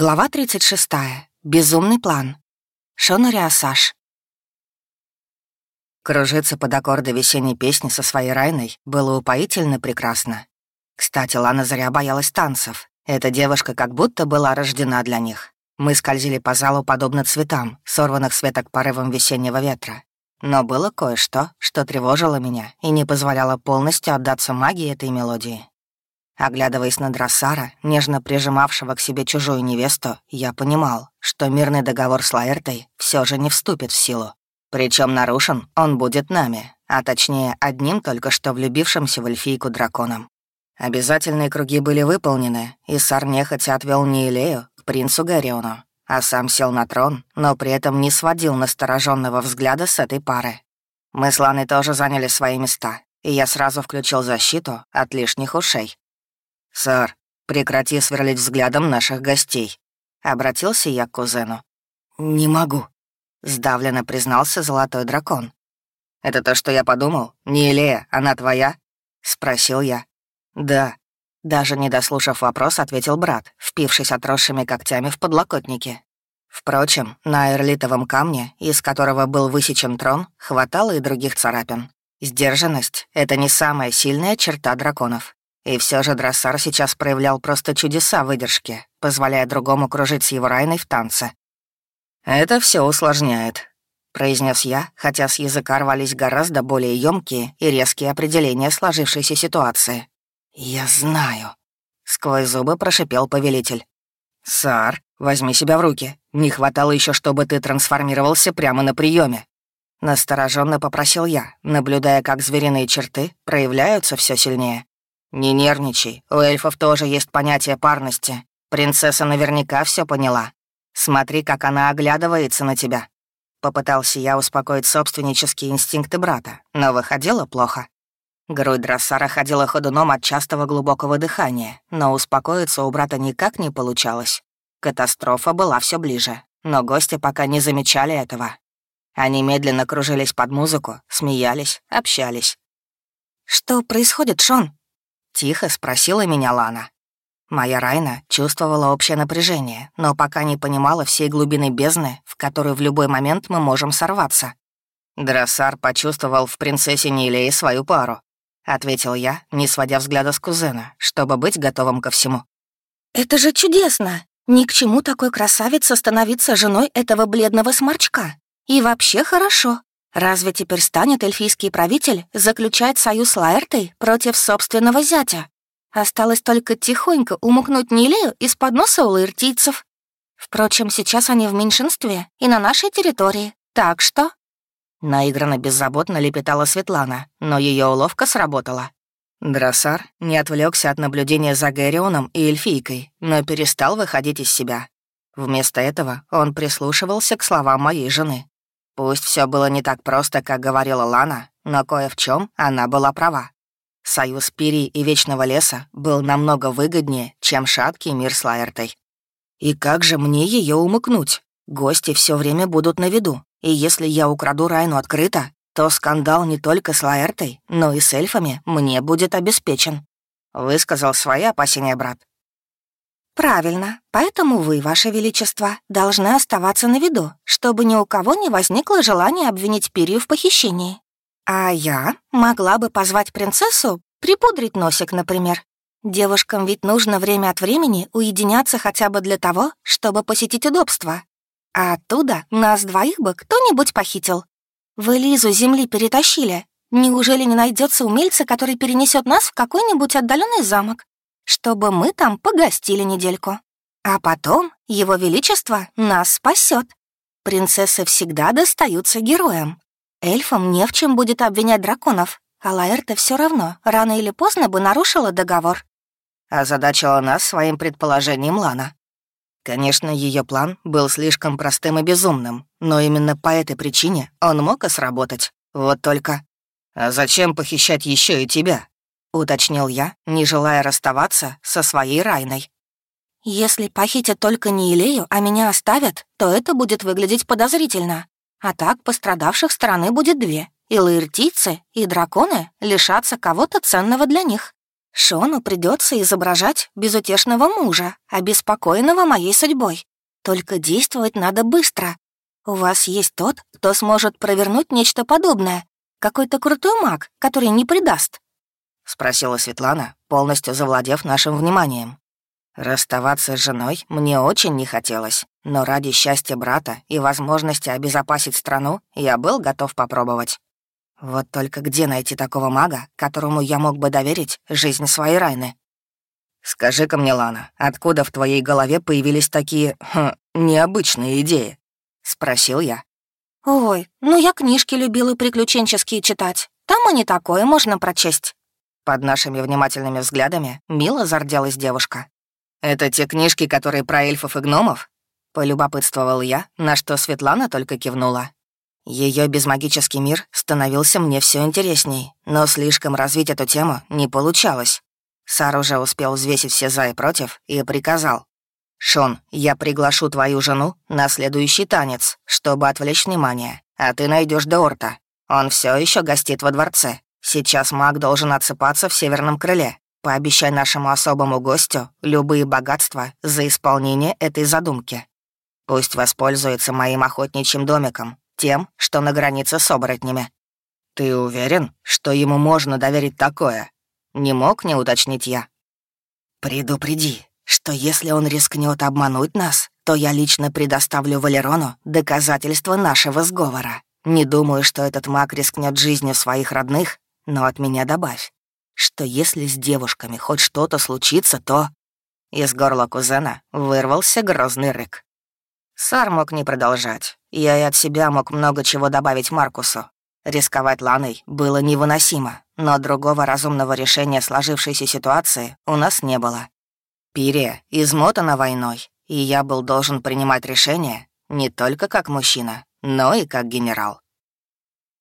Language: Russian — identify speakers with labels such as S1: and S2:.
S1: Глава 36. Безумный план. Шонариасаш. Кружиться под аккорды весенней песни со своей Райной было упоительно прекрасно. Кстати, Лана Заря боялась танцев. Эта девушка как будто была рождена для них. Мы скользили по залу подобно цветам, сорванных с веток порывом весеннего ветра. Но было кое-что, что тревожило меня и не позволяло полностью отдаться магии этой мелодии. Оглядываясь на Дроссара, нежно прижимавшего к себе чужую невесту, я понимал, что мирный договор с Лаэртой все же не вступит в силу. Причем нарушен он будет нами, а точнее одним только что влюбившимся в эльфийку драконом. Обязательные круги были выполнены, и Сар нехотя отвел Неилею к принцу Гариону, а сам сел на трон, но при этом не сводил настороженного взгляда с этой пары. Мы с Ланой тоже заняли свои места, и я сразу включил защиту от лишних ушей. «Сар, прекрати сверлить взглядом наших гостей», — обратился я к кузену. «Не могу», — сдавленно признался золотой дракон. «Это то, что я подумал? Не Илея, она твоя?» — спросил я. «Да». Даже не дослушав вопрос, ответил брат, впившись отросшими когтями в подлокотники. Впрочем, на эрлитовом камне, из которого был высечен трон, хватало и других царапин. Сдержанность — это не самая сильная черта драконов. И все же Дроссар сейчас проявлял просто чудеса выдержки, позволяя другому кружить с его Райной в танце. «Это все усложняет», — произнес я, хотя с языка рвались гораздо более емкие и резкие определения сложившейся ситуации. «Я знаю», — сквозь зубы прошипел повелитель. «Сар, возьми себя в руки. Не хватало еще, чтобы ты трансформировался прямо на приеме. Настороженно попросил я, наблюдая, как звериные черты проявляются все сильнее. «Не нервничай, у эльфов тоже есть понятие парности. Принцесса наверняка все поняла. Смотри, как она оглядывается на тебя». Попытался я успокоить собственнические инстинкты брата, но выходило плохо. Грудь Дроссара ходила ходуном от частого глубокого дыхания, но успокоиться у брата никак не получалось. Катастрофа была все ближе, но гости пока не замечали этого. Они медленно кружились под музыку, смеялись, общались. «Что происходит, Шон?» — тихо спросила меня Лана. Моя Райна чувствовала общее напряжение, но пока не понимала всей глубины бездны, в которую в любой момент мы можем сорваться. Дроссар почувствовал в принцессе Нилее свою пару, — ответил я, не сводя взгляда с кузена, чтобы быть готовым ко всему.
S2: «Это же чудесно! Ни к чему такой красавице становиться женой этого бледного сморчка. И вообще хорошо. Разве теперь станет эльфийский правитель заключать союз с Лаэртой против собственного зятя? Осталось только тихонько умукнуть Нилею из-под носа у лаэртийцев. Впрочем, сейчас они в меньшинстве и на нашей территории, так что...»
S1: Наигранно беззаботно лепетала Светлана, но ее уловка сработала. Дроссар не отвлекся от наблюдения за Гэрионом и эльфийкой, но перестал выходить из себя. Вместо этого он прислушивался к словам моей жены. Пусть все было не так просто, как говорила Лана, но кое в чем она была права. Союз Пирии и Вечного Леса был намного выгоднее, чем шаткий мир с Лаэртой. И как же мне ее умыкнуть? Гости все время будут на виду, и если я украду Райну открыто, то скандал не только с Лаэртой, но и с эльфами мне будет обеспечен. Высказал свои опасения брат.
S2: «Правильно. Поэтому вы, Ваше Величество, должны оставаться на виду, чтобы ни у кого не возникло желания обвинить Пирию в похищении. А я могла бы позвать принцессу, припудрить носик, например. Девушкам ведь нужно время от времени уединяться хотя бы для того, чтобы посетить удобства. А оттуда нас двоих бы кто-нибудь похитил. Вы Лизу земли перетащили. Неужели не найдется умельца, который перенесет нас в какой-нибудь отдаленный замок? Чтобы мы там погостили недельку. А потом Его Величество нас спасет. Принцессы всегда достаются героям. Эльфам не в чем будет обвинять драконов, а Лаэрта все равно рано или поздно бы нарушила договор.
S1: Озадачила нас своим предположением Лана. Конечно, ее план был слишком простым и безумным, но именно по этой причине он мог и сработать. Вот только... А зачем похищать еще и тебя? — уточнил я, не желая расставаться со своей Райной.
S2: «Если похитят только не Илею, а меня оставят, то это будет выглядеть подозрительно. А так пострадавших стороны будет две. И лаиртийцы, и драконы лишатся кого-то ценного для них. Шону придется изображать безутешного мужа, обеспокоенного моей судьбой. Только действовать надо быстро. У вас есть тот, кто сможет провернуть нечто подобное. Какой-то крутой маг, который не предаст?»
S1: — спросила Светлана, полностью завладев нашим вниманием. Расставаться с женой мне очень не хотелось, но ради счастья брата и возможности обезопасить страну я был готов попробовать. Вот только где найти такого мага, которому я мог бы доверить жизнь своей Райны? «Скажи-ка мне, Лана, откуда в твоей голове появились такие хм, необычные идеи?» — спросил я.
S2: «Ой, ну я книжки любила приключенческие читать. Там и не такое можно прочесть».
S1: Под нашими внимательными взглядами мило зарделась девушка. «Это те книжки, которые про эльфов и гномов?» — полюбопытствовал я, на что Светлана только кивнула. Ее безмагический мир становился мне все интересней, но слишком развить эту тему не получалось. Сар уже успел взвесить все за и против и приказал. «Шон, я приглашу твою жену на следующий танец, чтобы отвлечь внимание, а ты найдешь Деорта. Он все еще гостит во дворце. Сейчас маг должен отсыпаться в северном крыле. Пообещай нашему особому гостю любые богатства за исполнение этой задумки. Пусть воспользуется моим охотничьим домиком, тем, что на границе с оборотнями. Ты уверен, что ему можно доверить такое? Не мог не уточнить я. Предупреди, что если он рискнет обмануть нас, то я лично предоставлю Валерону доказательства нашего сговора. Не думаю, что этот маг рискнет жизнью своих родных, но от меня добавь, что если с девушками хоть что-то случится, то...» Из горла кузена вырвался грозный рык. Сар мог не продолжать. Я и от себя мог много чего добавить Маркусу. Рисковать Ланой было невыносимо, но другого разумного решения сложившейся ситуации у нас не было. Пирия измотана войной, и я был должен принимать решения не только как мужчина, но и как генерал.